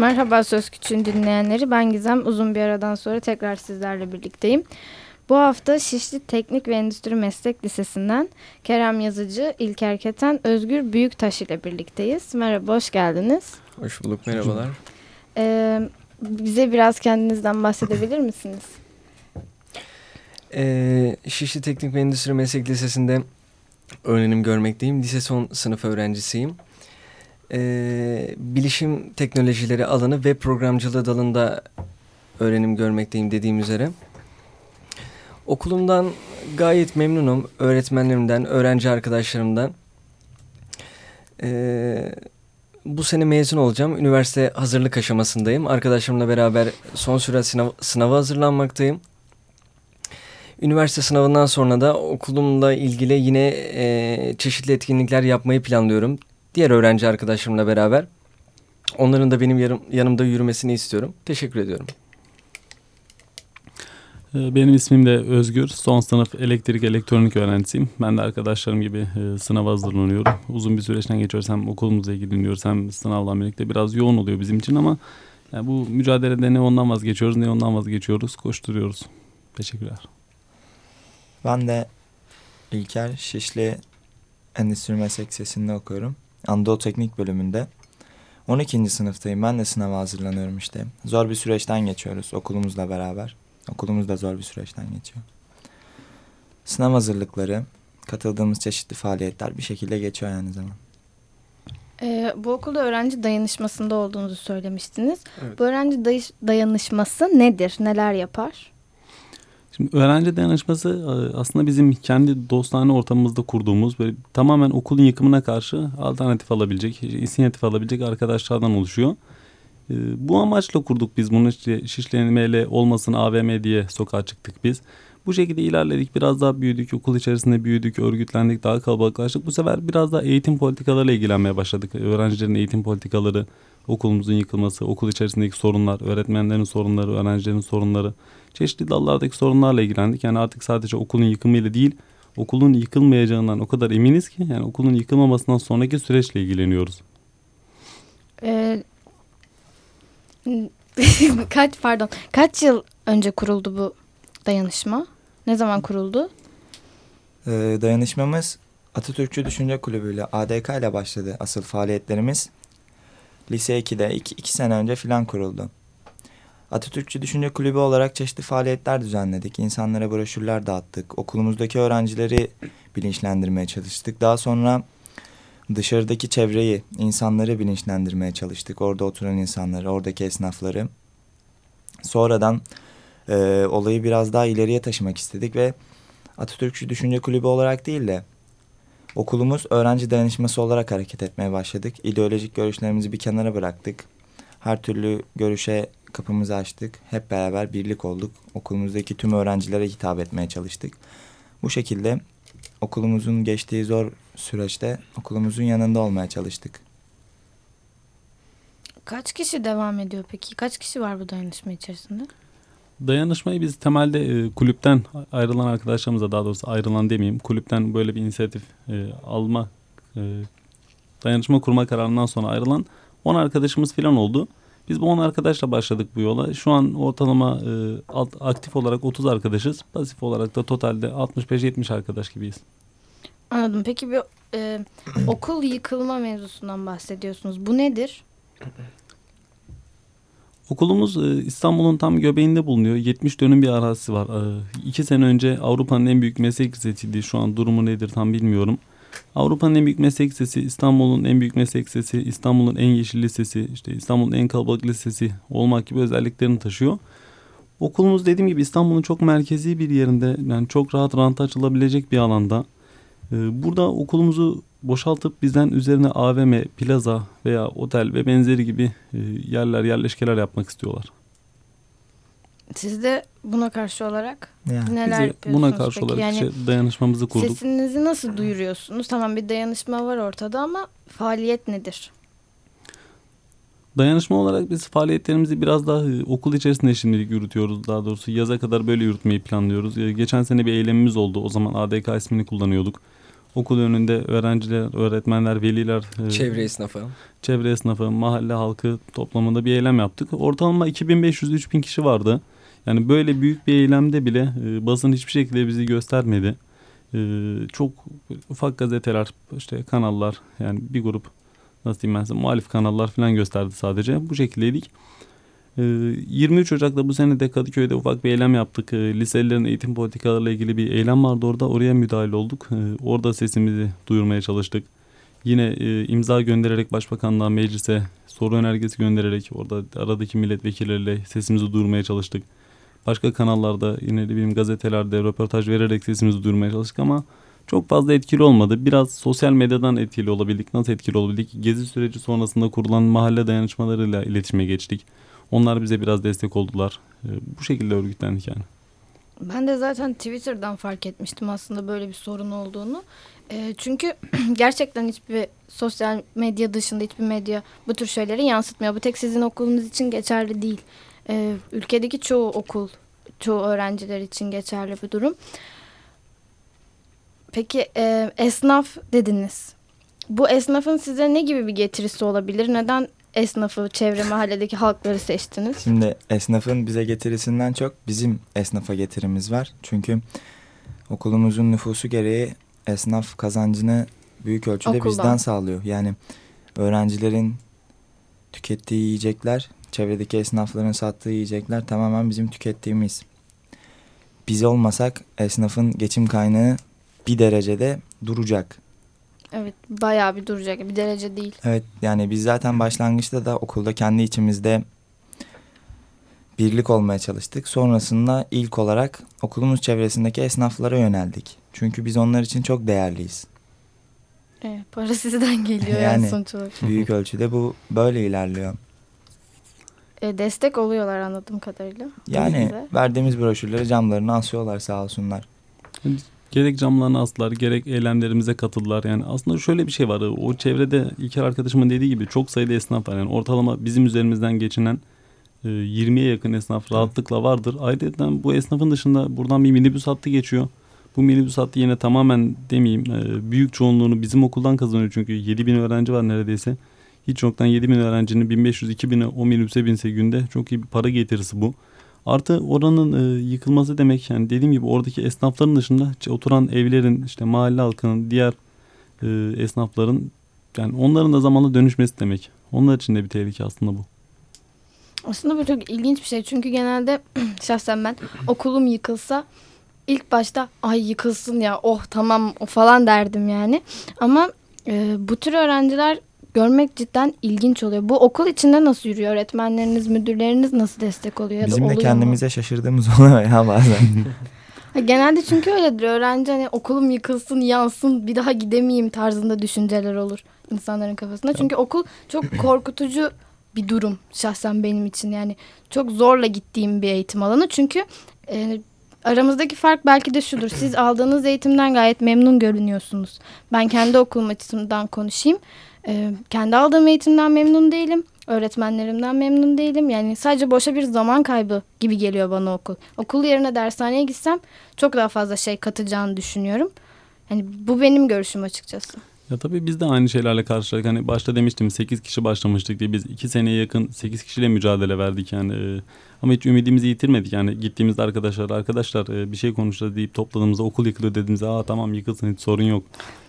Merhaba Söz Küçüğün dinleyenleri. Ben Gizem. Uzun bir aradan sonra tekrar sizlerle birlikteyim. Bu hafta Şişli Teknik ve Endüstri Meslek Lisesi'nden Kerem Yazıcı, İlker Keten, Özgür Büyüktaş ile birlikteyiz. Merhaba, hoş geldiniz. Hoş bulduk, merhabalar. Ee, bize biraz kendinizden bahsedebilir misiniz? Ee, Şişli Teknik ve Endüstri Meslek Lisesi'nde öğrenim görmekteyim. Lise son sınıf öğrencisiyim. Ee, bilişim teknolojileri alanı ve programcılığı dalında öğrenim görmekteyim dediğim üzere. Okulumdan gayet memnunum. Öğretmenlerimden, öğrenci arkadaşlarımdan. Ee, bu sene mezun olacağım. Üniversite hazırlık aşamasındayım. Arkadaşlarımla beraber son süre sınav, sınava hazırlanmaktayım. Üniversite sınavından sonra da okulumla ilgili yine e, çeşitli etkinlikler yapmayı planlıyorum. Diğer öğrenci arkadaşlarımla beraber. Onların da benim yarım, yanımda yürümesini istiyorum. Teşekkür ediyorum. Ee, benim ismim de Özgür. Son sınıf elektrik elektronik öğrencisiyim. Ben de arkadaşlarım gibi e, sınava hazırlanıyorum. Uzun bir süreçten geçiyoruz. Hem okulumuzla ilgileniyoruz hem sınavla birlikte biraz yoğun oluyor bizim için ama yani bu mücadelede ne ondan vazgeçiyoruz ne ondan vazgeçiyoruz. Koşturuyoruz. Teşekkürler. Ben de İlker Şişli Endüstri Meslek Lisesi'nde okuyorum. Anadolu Teknik bölümünde. 12. sınıftayım. Ben de sınava hazırlanıyorum işte. Zor bir süreçten geçiyoruz okulumuzla beraber. Okulumuz da zor bir süreçten geçiyor. Sınav hazırlıkları, katıldığımız çeşitli faaliyetler bir şekilde geçiyor yani zaman. Ee, bu okulda öğrenci dayanışmasında olduğunuzu söylemiştiniz. Evet. Bu öğrenci dayanışması nedir? Neler yapar? Şimdi öğrenci dayanışması e, aslında bizim kendi dostane ortamımızda kurduğumuz böyle tamamen okulun yıkımına karşı alternatif alabilecek, inisiyatif alabilecek arkadaşlardan oluşuyor. E, bu amaçla kurduk biz bunu işte şişlenmeyle olmasın AVM diye sokağa çıktık biz. Bu şekilde ilerledik biraz daha büyüdük okul içerisinde büyüdük örgütlendik daha kalabalıklaştık. Bu sefer biraz daha eğitim politikalarıyla ilgilenmeye başladık. Öğrencilerin eğitim politikaları, okulumuzun yıkılması, okul içerisindeki sorunlar, öğretmenlerin sorunları, öğrencilerin sorunları çeşitli dallardaki sorunlarla ilgilendik. Yani artık sadece okulun yıkımıyla değil okulun yıkılmayacağından o kadar eminiz ki yani okulun yıkılmamasından sonraki süreçle ilgileniyoruz. Ee, kaç pardon kaç yıl önce kuruldu bu dayanışma? Ne zaman kuruldu? Ee, dayanışmamız Atatürkçü Düşünce Kulübü ile ADK ile başladı asıl faaliyetlerimiz. Lise 2'de 2 sene önce filan kuruldu. Atatürkçü Düşünce Kulübü olarak çeşitli faaliyetler düzenledik. İnsanlara broşürler dağıttık. Okulumuzdaki öğrencileri bilinçlendirmeye çalıştık. Daha sonra dışarıdaki çevreyi, insanları bilinçlendirmeye çalıştık. Orada oturan insanları, oradaki esnafları. Sonradan e, olayı biraz daha ileriye taşımak istedik ve Atatürkçü Düşünce Kulübü olarak değil de okulumuz öğrenci dayanışması olarak hareket etmeye başladık. İdeolojik görüşlerimizi bir kenara bıraktık. Her türlü görüşe kapımızı açtık. Hep beraber birlik olduk. Okulumuzdaki tüm öğrencilere hitap etmeye çalıştık. Bu şekilde okulumuzun geçtiği zor süreçte okulumuzun yanında olmaya çalıştık. Kaç kişi devam ediyor peki? Kaç kişi var bu dayanışma içerisinde? Dayanışmayı biz temelde e, kulüpten ayrılan arkadaşlarımıza daha doğrusu ayrılan demeyeyim kulüpten böyle bir inisiyatif e, alma e, dayanışma kurma kararından sonra ayrılan 10 arkadaşımız falan oldu. Biz bu 10 arkadaşla başladık bu yola. Şu an ortalama e, aktif olarak 30 arkadaşız. Pasif olarak da totalde 65-70 arkadaş gibiyiz. Anladım. Peki bir e, okul yıkılma mevzusundan bahsediyorsunuz. Bu nedir? Okulumuz e, İstanbul'un tam göbeğinde bulunuyor. 70 dönüm bir arazisi var. E, iki sene önce Avrupa'nın en büyük meslek lisesiydi. Şu an durumu nedir tam bilmiyorum. Avrupa'nın en büyük meslek lisesi, İstanbul'un en büyük meslek lisesi, İstanbul'un en yeşil lisesi, işte İstanbul'un en kalabalık lisesi olmak gibi özelliklerini taşıyor. Okulumuz dediğim gibi İstanbul'un çok merkezi bir yerinde yani çok rahat ranta açılabilecek bir alanda. Ee, burada okulumuzu boşaltıp bizden üzerine AVM, plaza veya otel ve benzeri gibi e, yerler, yerleşkeler yapmak istiyorlar. Siz de buna karşı olarak yani. neler yapıyorsunuz? Buna karşı peki? olarak yani şey, dayanışmamızı kurduk. Sesinizi nasıl duyuruyorsunuz? Tamam bir dayanışma var ortada ama faaliyet nedir? Dayanışma olarak biz faaliyetlerimizi biraz daha e, okul içerisinde şimdilik yürütüyoruz. Daha doğrusu yaza kadar böyle yürütmeyi planlıyoruz. E, geçen sene bir eylemimiz oldu. O zaman ADK ismini kullanıyorduk. okul önünde öğrenciler, öğretmenler, veliler, e, Çevre esnafı. çevre esnafı, mahalle halkı toplamında bir eylem yaptık. Ortalama 2500-3000 kişi vardı. Yani böyle büyük bir eylemde bile e, basın hiçbir şekilde bizi göstermedi. E, çok ufak gazeteler, işte kanallar yani bir grup nasıl diyeyim ben size muhalif kanallar falan gösterdi sadece. Bu şekildeydik. E, 23 Ocak'ta bu sene de Kadıköy'de ufak bir eylem yaptık. E, liselilerin eğitim politikalarıyla ilgili bir eylem vardı orada. Oraya müdahale olduk. E, orada sesimizi duyurmaya çalıştık. Yine e, imza göndererek başbakanlığa, meclise soru önergesi göndererek orada aradaki milletvekilleriyle sesimizi duyurmaya çalıştık. Başka kanallarda yine de bileyim gazetelerde röportaj vererek sesimizi duyurmaya çalıştık ama çok fazla etkili olmadı. Biraz sosyal medyadan etkili olabildik. Nasıl etkili olabildik? Gezi süreci sonrasında kurulan mahalle dayanışmalarıyla iletişime geçtik. Onlar bize biraz destek oldular. E, bu şekilde örgütlendik yani. Ben de zaten Twitter'dan fark etmiştim aslında böyle bir sorun olduğunu. E, çünkü gerçekten hiçbir sosyal medya dışında hiçbir medya bu tür şeyleri yansıtmıyor. Bu tek sizin okulunuz için geçerli değil. E, ülkedeki çoğu okul, çoğu öğrenciler için geçerli bir durum. Peki e, esnaf dediniz. Bu esnafın size ne gibi bir getirisi olabilir? Neden esnafı, çevre mahalledeki halkları seçtiniz? Şimdi esnafın bize getirisinden çok bizim esnafa getirimiz var. Çünkü okulumuzun nüfusu gereği esnaf kazancını büyük ölçüde Okuldan. bizden sağlıyor. Yani öğrencilerin tükettiği yiyecekler, çevredeki esnafların sattığı yiyecekler tamamen bizim tükettiğimiz. Biz olmasak esnafın geçim kaynağı bir derecede duracak. Evet, bayağı bir duracak. Bir derece değil. Evet yani biz zaten başlangıçta da okulda kendi içimizde birlik olmaya çalıştık. Sonrasında ilk olarak okulumuz çevresindeki esnaflara yöneldik. Çünkü biz onlar için çok değerliyiz. Evet, para sizden geliyor yani, Yani. sonuç olarak. Büyük ölçüde bu böyle ilerliyor. E, destek oluyorlar anladığım kadarıyla. Yani Size. verdiğimiz broşürleri camlarına asıyorlar sağ olsunlar. Gerek camlarını astılar gerek eylemlerimize katıldılar. Yani aslında şöyle bir şey var. O çevrede İlker arkadaşımın dediği gibi çok sayıda esnaf var. Yani ortalama bizim üzerimizden geçinen e, 20'ye yakın esnaf rahatlıkla vardır. Ayrıca bu esnafın dışında buradan bir minibüs hattı geçiyor. Bu minibüs hattı yine tamamen demeyeyim e, büyük çoğunluğunu bizim okuldan kazanıyor. Çünkü 7 bin öğrenci var neredeyse. Hiç yoktan 7 bin öğrencinin 1500-2000'e o minibüse binse günde çok iyi bir para getirisi bu. Artı oranın e, yıkılması demek yani dediğim gibi oradaki esnafların dışında oturan evlerin işte mahalle halkının diğer e, esnafların yani onların da zamanla dönüşmesi demek. Onlar için de bir tehlike aslında bu. Aslında bu çok ilginç bir şey. Çünkü genelde şahsen ben okulum yıkılsa ilk başta ay yıkılsın ya oh tamam falan derdim yani. Ama e, bu tür öğrenciler görmek cidden ilginç oluyor. Bu okul içinde nasıl yürüyor? Öğretmenleriniz, müdürleriniz nasıl destek oluyor? Bizim de oluyor mu? kendimize şaşırdığımız oluyor ya bazen. Genelde çünkü öyledir. Öğrenci hani okulum yıkılsın, yansın, bir daha gidemeyeyim tarzında düşünceler olur insanların kafasında. Çünkü okul çok korkutucu bir durum şahsen benim için. Yani çok zorla gittiğim bir eğitim alanı. Çünkü e, aramızdaki fark belki de şudur. Siz aldığınız eğitimden gayet memnun görünüyorsunuz. Ben kendi okulum açısından konuşayım. E, kendi aldığım eğitimden memnun değilim. Öğretmenlerimden memnun değilim. Yani sadece boşa bir zaman kaybı gibi geliyor bana okul. Okul yerine dershaneye gitsem çok daha fazla şey katacağını düşünüyorum. Yani bu benim görüşüm açıkçası. Ya tabii biz de aynı şeylerle karşılaştık. Hani başta demiştim 8 kişi başlamıştık diye biz 2 seneye yakın 8 kişiyle mücadele verdik yani. Ama hiç ümidimizi yitirmedik yani gittiğimizde arkadaşlar arkadaşlar e, bir şey konuşacağız deyip topladığımızda okul yıkılıyor dediğimizde aa tamam yıkılsın hiç sorun yok.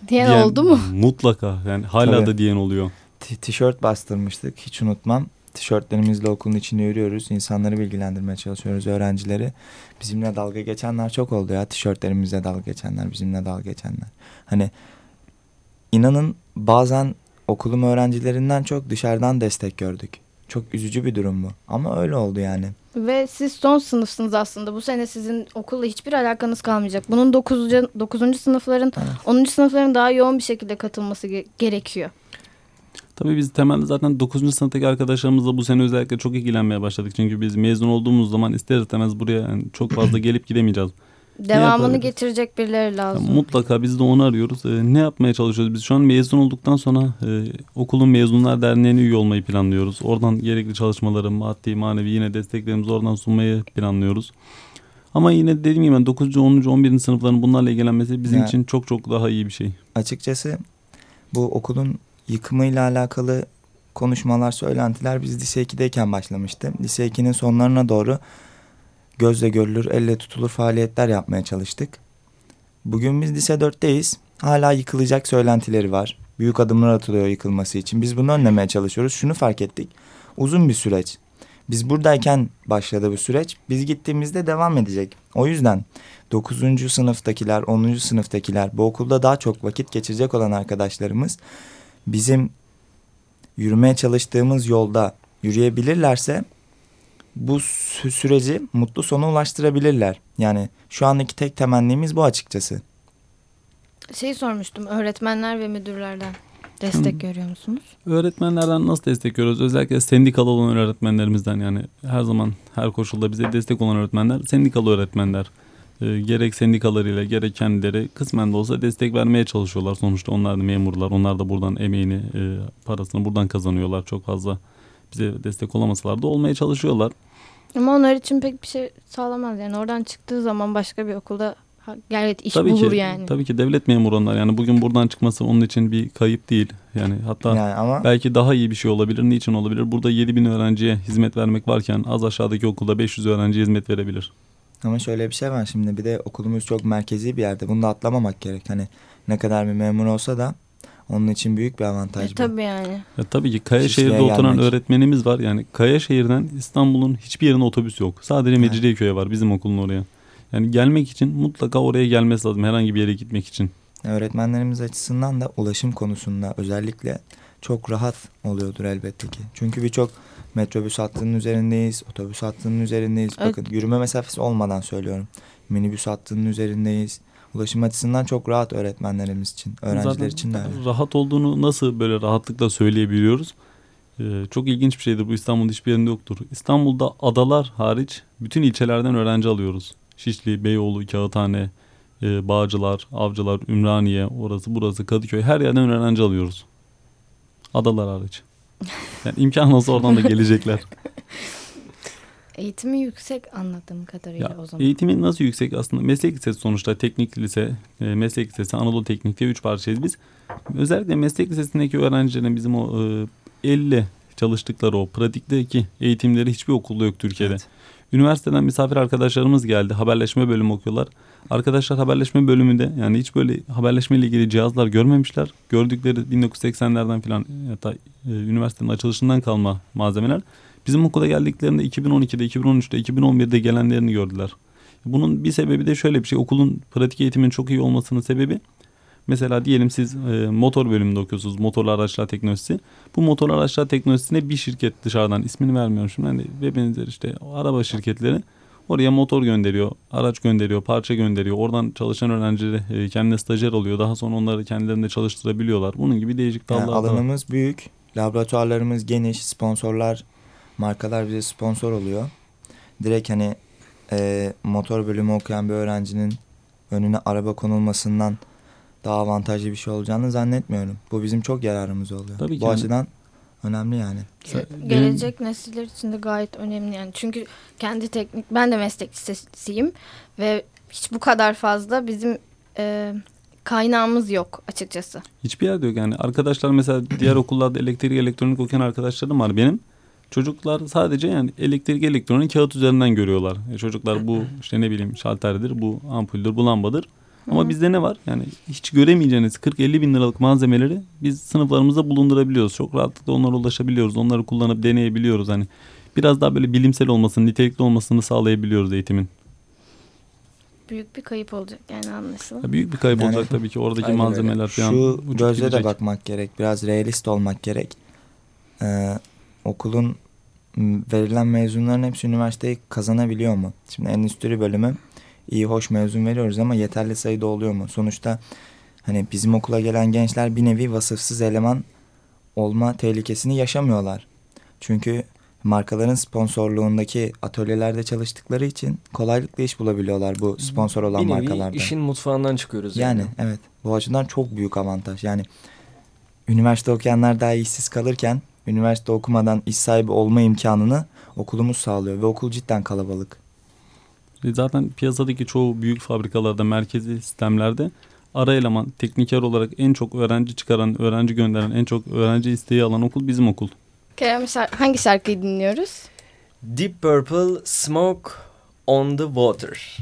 Diyen, Diyen oldu mu? Mutlaka yani hala Tabii. da diyen oluyor. T- tişört bastırmıştık hiç unutmam. Tişörtlerimizle okulun içinde yürüyoruz. İnsanları bilgilendirmeye çalışıyoruz öğrencileri. Bizimle dalga geçenler çok oldu ya. Tişörtlerimizle dalga geçenler, bizimle dalga geçenler. Hani inanın bazen okulum öğrencilerinden çok dışarıdan destek gördük. Çok üzücü bir durum bu. Ama öyle oldu yani. Ve siz son sınıfsınız aslında. Bu sene sizin okulla hiçbir alakanız kalmayacak. Bunun 9. 9. sınıfların, Evet. 10. sınıfların daha yoğun bir şekilde katılması ge- gerekiyor. Tabii biz temelde zaten 9. sınıftaki arkadaşlarımızla bu sene özellikle çok ilgilenmeye başladık. Çünkü biz mezun olduğumuz zaman ister istemez buraya yani çok fazla gelip gidemeyeceğiz. Devamını getirecek birileri lazım. Yani mutlaka biz de onu arıyoruz. Ee, ne yapmaya çalışıyoruz? Biz şu an mezun olduktan sonra e, okulun Mezunlar Derneği'ne üye olmayı planlıyoruz. Oradan gerekli çalışmaları maddi manevi yine desteklerimizi oradan sunmayı planlıyoruz. Ama yine dediğim gibi 9. 10. 11. sınıfların bunlarla ilgilenmesi bizim Ya. için çok çok daha iyi bir şey. Açıkçası bu okulun yıkımıyla alakalı konuşmalar, söylentiler biz lise 2'deyken başlamıştı. Lise 2'nin sonlarına doğru gözle görülür, elle tutulur faaliyetler yapmaya çalıştık. Bugün biz lise 4'teyiz. Hala yıkılacak söylentileri var. Büyük adımlar atılıyor yıkılması için. Biz bunu önlemeye çalışıyoruz. Şunu fark ettik. Uzun bir süreç. Biz buradayken başladı bu süreç. Biz gittiğimizde devam edecek. O yüzden 9. sınıftakiler, 10. sınıftakiler, bu okulda daha çok vakit geçirecek olan arkadaşlarımız bizim yürümeye çalıştığımız yolda yürüyebilirlerse bu sü- süreci mutlu sona ulaştırabilirler. Yani şu andaki tek temennimiz bu açıkçası. Şey sormuştum öğretmenler ve müdürlerden destek Hı. görüyor musunuz? Öğretmenlerden nasıl destek görüyoruz? Özellikle sendikalı olan öğretmenlerimizden yani her zaman her koşulda bize destek olan öğretmenler sendikalı öğretmenler. Ee, gerek sendikalarıyla gerek kendileri kısmen de olsa destek vermeye çalışıyorlar. Sonuçta onlar da memurlar. Onlar da buradan emeğini, e, parasını buradan kazanıyorlar. Çok fazla bize destek olamasalar da olmaya çalışıyorlar. Ama onlar için pek bir şey sağlamaz yani oradan çıktığı zaman başka bir okulda evet iş tabii bulur ki yani. tabii ki devlet memuru onlar. Yani bugün buradan çıkması onun için bir kayıp değil. Yani hatta Yani ama Belki daha iyi bir şey olabilir. Niçin olabilir? Burada 7000 öğrenciye hizmet vermek varken az aşağıdaki okulda 500 öğrenciye hizmet verebilir. ama şöyle bir şey var şimdi bir de okulumuz çok merkezi bir yerde. Bunu da atlamamak gerek. Hani ne kadar bir memur olsa da onun için büyük bir avantaj E, bu. tabii yani. Ya tabii ki Kayaşehir'de Şişli'ye oturan gelmek. öğretmenimiz var. Yani Kayaşehir'den İstanbul'un hiçbir yerine otobüs yok. Sadece. Mecidiyeköy'e var bizim okulun oraya. Yani gelmek için mutlaka oraya gelmesi lazım herhangi bir yere gitmek için. Öğretmenlerimiz açısından da ulaşım konusunda özellikle çok rahat oluyordur elbette ki. Çünkü birçok metrobüs hattının üzerindeyiz, otobüs hattının üzerindeyiz. Evet. Bakın yürüme mesafesi olmadan söylüyorum. Minibüs hattının üzerindeyiz. Ulaşım açısından çok rahat öğretmenlerimiz için, öğrenciler Zaten için de öyle. Rahat olduğunu nasıl böyle rahatlıkla söyleyebiliyoruz? Ee, çok ilginç bir şeydir bu İstanbul'da hiçbir yerinde yoktur. İstanbul'da adalar hariç bütün ilçelerden öğrenci alıyoruz. Şişli, Beyoğlu, Kağıthane, e, Bağcılar, Avcılar, Ümraniye, orası burası Kadıköy her yerden öğrenci alıyoruz. Adalar hariç. Yani imkan olsa oradan da gelecekler. Eğitimi yüksek anladığım kadarıyla Ya, o zaman. eğitimin nasıl yüksek aslında meslek lisesi sonuçta teknik lise, e, meslek lisesi, Anadolu Teknik diye üç parçayız biz. Özellikle meslek lisesindeki öğrencilerin bizim o e, elle çalıştıkları o pratikteki eğitimleri hiçbir okulda yok Türkiye'de. Evet. Üniversiteden misafir arkadaşlarımız geldi. Haberleşme bölümü okuyorlar. Arkadaşlar haberleşme bölümünde yani hiç böyle haberleşme ile ilgili cihazlar görmemişler. Gördükleri 1980'lerden filan hatta e, üniversitenin açılışından kalma malzemeler. Bizim okula geldiklerinde 2012'de, 2013'te, 2011'de gelenlerini gördüler. Bunun bir sebebi de şöyle bir şey. Okulun pratik eğitimin çok iyi olmasının sebebi Mesela diyelim siz e, motor bölümünde okuyorsunuz. Motorlu araçlar teknolojisi. Bu motorlu araçlar teknolojisine bir şirket dışarıdan ismini vermiyorum şimdi. Hani ve benzeri işte araba şirketleri oraya motor gönderiyor, araç gönderiyor, parça gönderiyor. Oradan çalışan öğrencileri e, kendine stajyer alıyor. Daha sonra onları kendilerinde çalıştırabiliyorlar. Bunun gibi değişik Yani dallar da var. alanımız büyük, laboratuvarlarımız geniş, sponsorlar, markalar bize sponsor oluyor. Direkt hani e, motor bölümü okuyan bir öğrencinin önüne araba konulmasından daha avantajlı bir şey olacağını zannetmiyorum. Bu bizim çok yararımız oluyor. Tabii ki Bu yani. açıdan önemli yani. Ge- Gelecek nesiller için de gayet önemli yani. Çünkü kendi teknik ben de meslek lisesiyim ve hiç bu kadar fazla bizim e, kaynağımız yok açıkçası. Hiçbir yerde yok yani. Arkadaşlar mesela diğer okullarda elektrik elektronik okuyan arkadaşlarım var benim. Çocuklar sadece yani elektrik elektronik kağıt üzerinden görüyorlar. E çocuklar bu işte ne bileyim şalterdir, bu ampuldür, bu lambadır. Ama Hı. bizde ne var? Yani hiç göremeyeceğiniz 40-50 bin liralık malzemeleri biz sınıflarımızda bulundurabiliyoruz. Çok rahatlıkla onlara ulaşabiliyoruz. Onları kullanıp deneyebiliyoruz. Hani biraz daha böyle bilimsel olmasını, nitelikli olmasını sağlayabiliyoruz eğitimin. Büyük bir kayıp olacak yani anlaşılan. Ya büyük bir kayıp Yani- olacak tabii ki oradaki öyle. malzemeler falan. Şu gözle de bakmak gerek. Biraz realist olmak gerek. Ee, okulun verilen mezunların hepsi üniversiteyi kazanabiliyor mu? Şimdi endüstri bölümü iyi hoş mezun veriyoruz ama yeterli sayıda oluyor mu? Sonuçta hani bizim okula gelen gençler bir nevi vasıfsız eleman olma tehlikesini yaşamıyorlar. Çünkü markaların sponsorluğundaki atölyelerde çalıştıkları için kolaylıkla iş bulabiliyorlar bu sponsor olan bir nevi markalarda. işin mutfağından çıkıyoruz yani. Yani evet bu açıdan çok büyük avantaj. Yani üniversite okuyanlar daha işsiz kalırken üniversite okumadan iş sahibi olma imkanını okulumuz sağlıyor ve okul cidden kalabalık. E, zaten piyasadaki çoğu büyük fabrikalarda, merkezi sistemlerde ara eleman, tekniker olarak en çok öğrenci çıkaran, öğrenci gönderen, en çok öğrenci isteği alan okul bizim okul. Kerem hangi şarkıyı dinliyoruz? Deep Purple Smoke on the Water.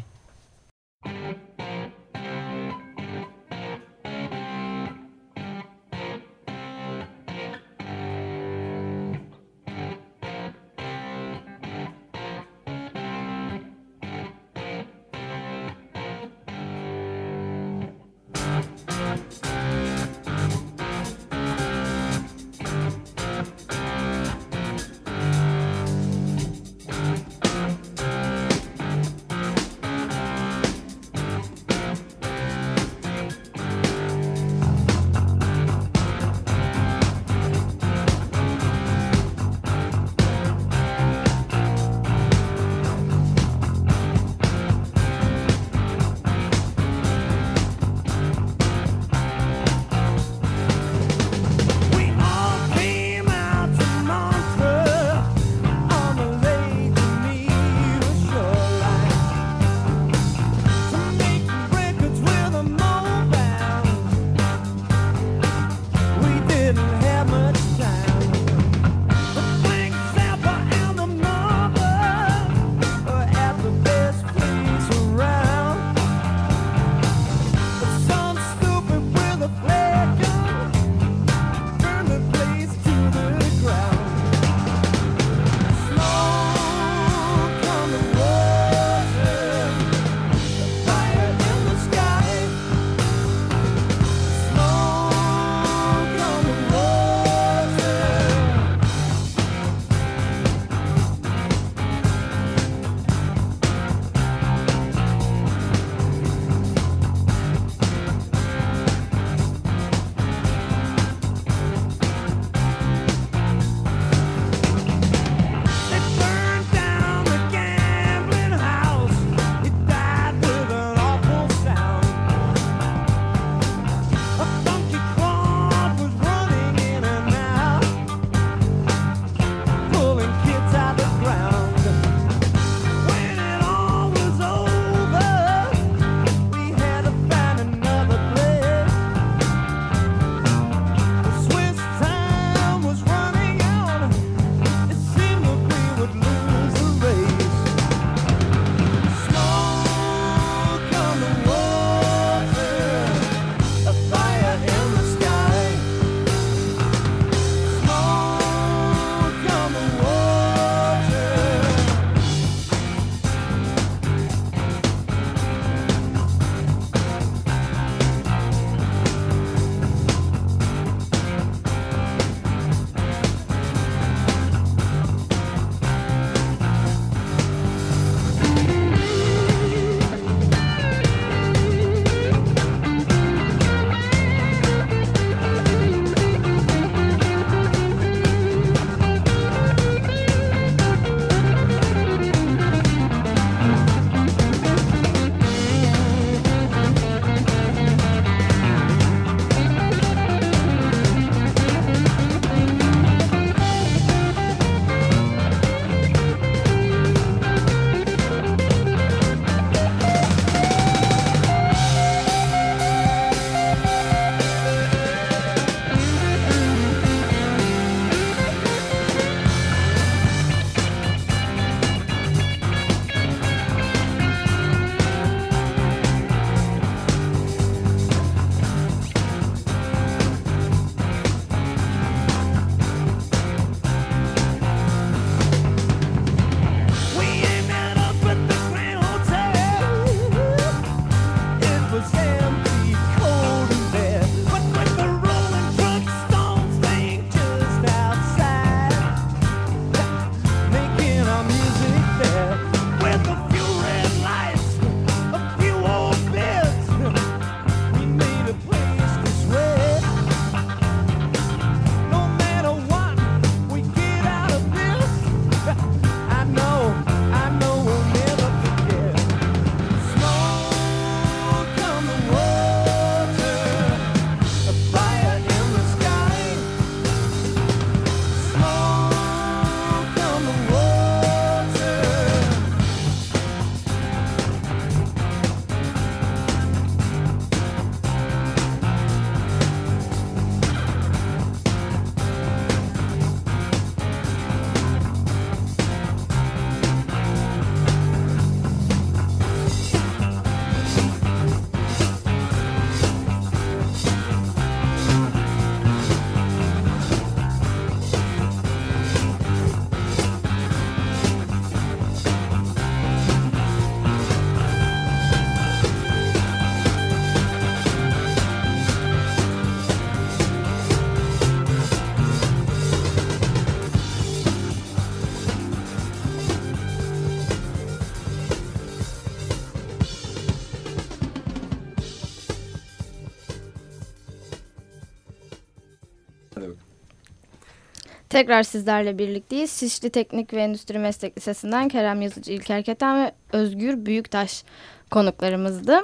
Tekrar sizlerle birlikteyiz. Şişli Teknik ve Endüstri Meslek Lisesi'nden Kerem Yazıcı, İlker Keten ve Özgür Büyüktaş konuklarımızdı.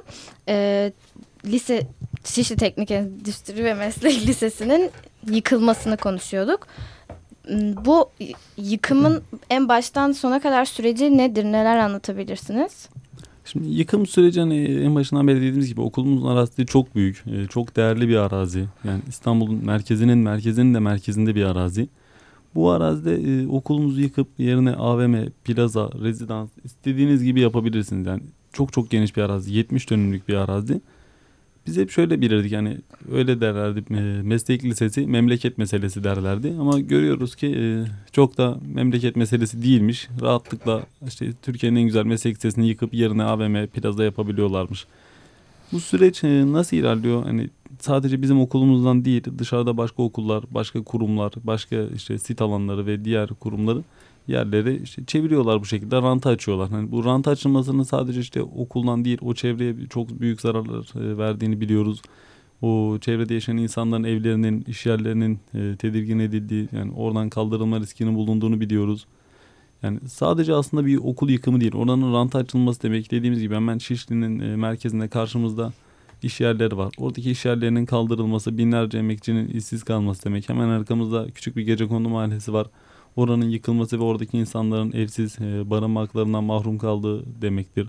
Ee, lise Şişli Teknik Endüstri ve Meslek Lisesi'nin yıkılmasını konuşuyorduk. Hmm, bu yıkımın en baştan sona kadar süreci nedir? Neler anlatabilirsiniz? Şimdi yıkım süreci hani en başından beri dediğimiz gibi okulumuzun arazisi çok büyük, e, çok değerli bir arazi. Yani İstanbul'un merkezinin merkezinin de merkezinde bir arazi. Bu arazide e, okulumuzu yıkıp yerine AVM, plaza, rezidans istediğiniz gibi yapabilirsiniz. Yani çok çok geniş bir arazi, 70 dönümlük bir arazi. Biz hep şöyle bilirdik yani öyle derlerdi meslek lisesi memleket meselesi derlerdi ama görüyoruz ki e, çok da memleket meselesi değilmiş. Rahatlıkla işte Türkiye'nin en güzel meslek lisesini yıkıp yerine AVM plaza yapabiliyorlarmış. Bu süreç e, nasıl ilerliyor? Hani sadece bizim okulumuzdan değil dışarıda başka okullar, başka kurumlar, başka işte sit alanları ve diğer kurumları yerleri işte çeviriyorlar bu şekilde ranta açıyorlar. Hani bu ranta açılmasının sadece işte okuldan değil o çevreye çok büyük zararlar e, verdiğini biliyoruz. O çevrede yaşayan insanların evlerinin, iş yerlerinin e, tedirgin edildiği yani oradan kaldırılma riskinin bulunduğunu biliyoruz. Yani sadece aslında bir okul yıkımı değil. Oranın ranta açılması demek dediğimiz gibi hemen Şişli'nin e, merkezinde karşımızda iş yerleri var. Oradaki iş yerlerinin kaldırılması, binlerce emekçinin işsiz kalması demek. Hemen arkamızda küçük bir gece kondu mahallesi var oranın yıkılması ve oradaki insanların evsiz e, barınma mahrum kaldığı demektir.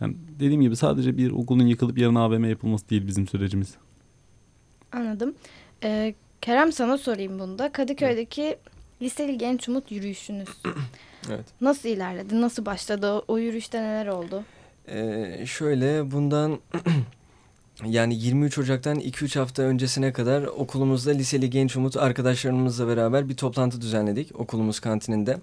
Yani dediğim gibi sadece bir okulun yıkılıp yerine AVM yapılması değil bizim sürecimiz. Anladım. Ee, Kerem sana sorayım bunda. Kadıköy'deki evet. Liseli Genç Umut yürüyüşünüz. evet. Nasıl ilerledi? Nasıl başladı? O, o yürüyüşte neler oldu? Ee, şöyle bundan yani 23 Ocak'tan 2-3 hafta öncesine kadar okulumuzda liseli genç umut arkadaşlarımızla beraber bir toplantı düzenledik okulumuz kantininde.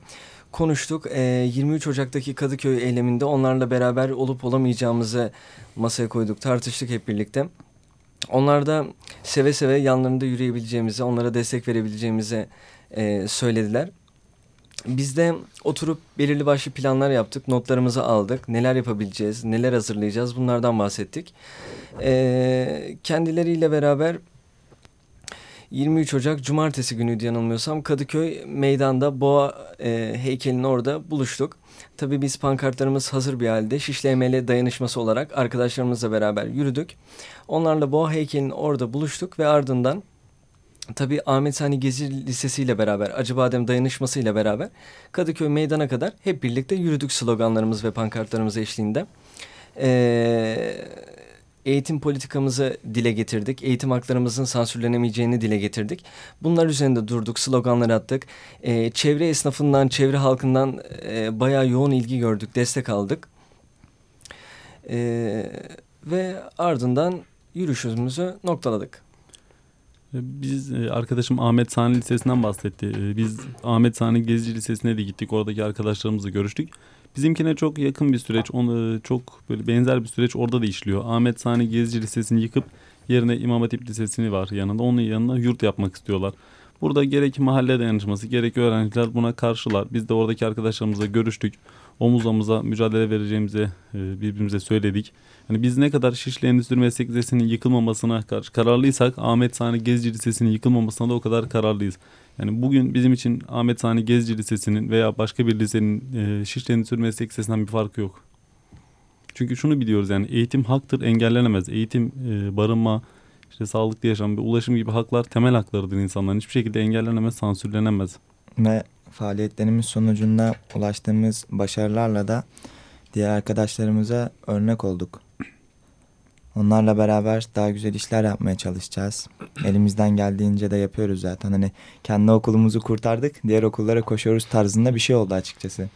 Konuştuk. E, ee, 23 Ocak'taki Kadıköy eyleminde onlarla beraber olup olamayacağımızı masaya koyduk. Tartıştık hep birlikte. Onlar da seve seve yanlarında yürüyebileceğimizi, onlara destek verebileceğimizi e, söylediler. Biz de oturup belirli başlı planlar yaptık, notlarımızı aldık. Neler yapabileceğiz, neler hazırlayacağız bunlardan bahsettik. Ee, kendileriyle beraber 23 Ocak Cumartesi günüydü yanılmıyorsam Kadıköy meydanda Boğa e, heykelinin orada buluştuk. Tabii biz pankartlarımız hazır bir halde Şişli Emel'e dayanışması olarak arkadaşlarımızla beraber yürüdük. Onlarla Boğa heykelinin orada buluştuk ve ardından Tabii Ahmet Sani Gezi Lisesi ile beraber, Acıbadem Dayanışması ile beraber Kadıköy meydana kadar hep birlikte yürüdük sloganlarımız ve pankartlarımız eşliğinde. Ee, eğitim politikamızı dile getirdik. Eğitim haklarımızın sansürlenemeyeceğini dile getirdik. Bunlar üzerinde durduk, sloganlar attık. Ee, çevre esnafından, çevre halkından e, bayağı yoğun ilgi gördük, destek aldık. Ee, ve ardından yürüyüşümüzü noktaladık. Biz e, arkadaşım Ahmet Sani Lisesi'nden bahsetti. E, biz Ahmet Sani Gezici Lisesi'ne de gittik. Oradaki arkadaşlarımızla görüştük. Bizimkine çok yakın bir süreç, onu çok böyle benzer bir süreç orada da işliyor. Ahmet Sani Gezici Lisesi'ni yıkıp yerine İmam Hatip Lisesi'ni var yanında. Onun yanına yurt yapmak istiyorlar. Burada gerek mahalle dayanışması gerek öğrenciler buna karşılar. Biz de oradaki arkadaşlarımızla görüştük. Omuz omuza mücadele vereceğimizi e, birbirimize söyledik. Yani biz ne kadar Şişli Endüstri Meslek Lisesi'nin yıkılmamasına karşı kararlıysak Ahmet Sani Gezici Lisesi'nin yıkılmamasına da o kadar kararlıyız. Yani bugün bizim için Ahmet Sani Gezici Lisesi'nin veya başka bir lisenin e, Şişli Endüstri Meslek Lisesi'nden bir farkı yok. Çünkü şunu biliyoruz yani eğitim haktır engellenemez. Eğitim, e, barınma, işte sağlıklı yaşam ve ulaşım gibi haklar temel haklarıdır insanların. Hiçbir şekilde engellenemez, sansürlenemez. Ve faaliyetlerimiz sonucunda ulaştığımız başarılarla da diğer arkadaşlarımıza örnek olduk. Onlarla beraber daha güzel işler yapmaya çalışacağız. Elimizden geldiğince de yapıyoruz zaten. Hani kendi okulumuzu kurtardık, diğer okullara koşuyoruz tarzında bir şey oldu açıkçası.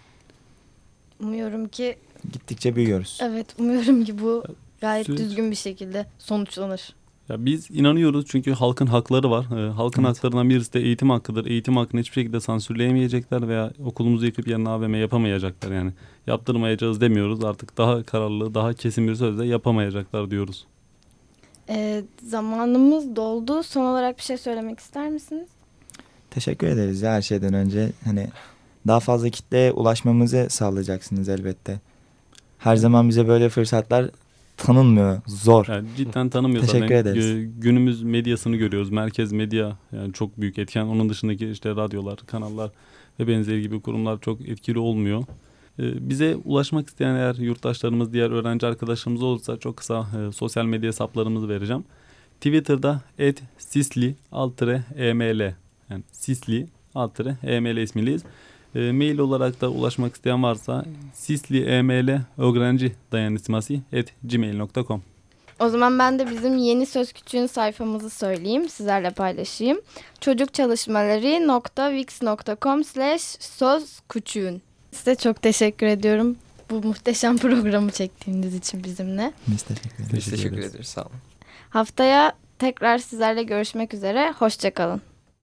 Umuyorum ki gittikçe büyüyoruz. Evet, umuyorum ki bu gayet Süreç. düzgün bir şekilde sonuçlanır. Ya biz inanıyoruz çünkü halkın hakları var. Ee, halkın evet. haklarından birisi de eğitim hakkıdır. Eğitim hakkını hiçbir şekilde sansürleyemeyecekler veya okulumuzu yıkıp yerine AVM yapamayacaklar yani. Yaptırmayacağız demiyoruz artık daha kararlı, daha kesin bir sözle yapamayacaklar diyoruz. E, zamanımız doldu. Son olarak bir şey söylemek ister misiniz? Teşekkür ederiz ya her şeyden önce. Hani daha fazla kitleye ulaşmamızı sağlayacaksınız elbette. Her zaman bize böyle fırsatlar tanınmıyor. Zor. Yani cidden tanımıyor Teşekkür zaten. ederiz. Gü- Günümüz medyasını görüyoruz. Merkez medya yani çok büyük etken. Onun dışındaki işte radyolar, kanallar ve benzeri gibi kurumlar çok etkili olmuyor. Ee, Bize ulaşmak isteyen eğer yurttaşlarımız, diğer öğrenci arkadaşlarımız olursa çok kısa e, sosyal medya hesaplarımızı vereceğim. Twitter'da @sisli eml yani sisli eml ismiyiz. E, mail olarak da ulaşmak isteyen varsa sisli eml öğrenci dayanışması at gmail.com O zaman ben de bizim yeni söz küçüğün sayfamızı söyleyeyim, sizlerle paylaşayım. çocukçalışmaları.wix.com slash söz küçüğün. Size çok teşekkür ediyorum bu muhteşem programı çektiğiniz için bizimle. Biz teşekkür ederiz. Biz Teşekkür ederiz. Sağ olun. Haftaya tekrar sizlerle görüşmek üzere. Hoşçakalın.